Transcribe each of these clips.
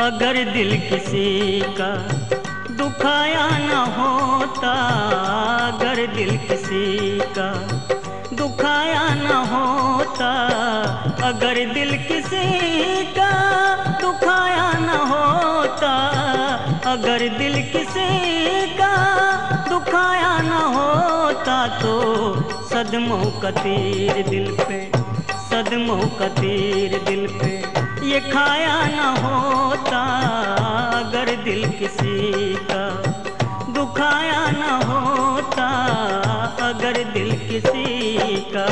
अगर दिल किसी का दुखाया न होता, अगर दिल किसी का दुखाया न होता, अगर दिल किसी का दुखाया न होता, अगर दिल किसी का दुखाया न होता तो सदमों का तीर दिल पे, सदमों का तीर दिल पे। ये खाया न होता, अगर दिल किसी का दुखाया न होता, अगर दिल किसी का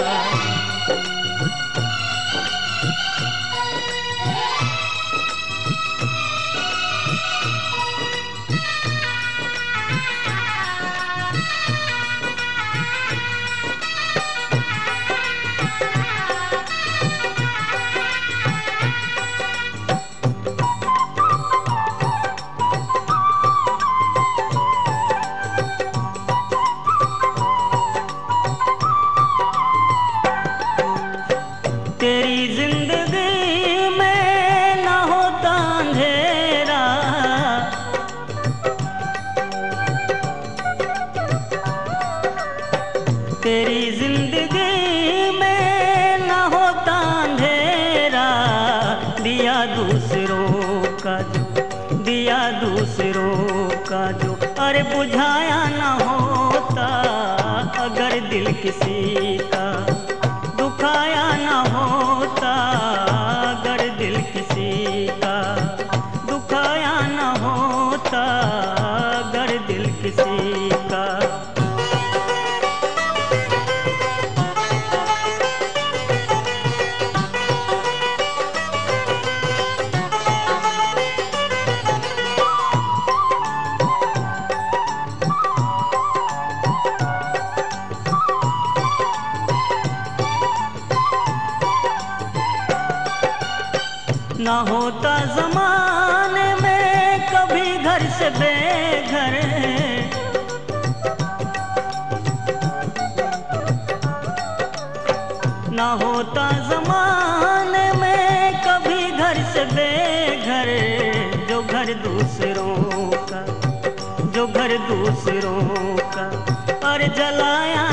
तेरी ज़िंदगी में न होता अंधेरा। दिया दूसरों का जो, दिया दूसरों का जो। अरे बुझाया न होता, अगर दिल किसी का न होता जमाने में कभी घर से बेघर। न होता जमाने में कभी घर से बेघर। जो घर दूसरों का, जो घर दूसरों का और जलाया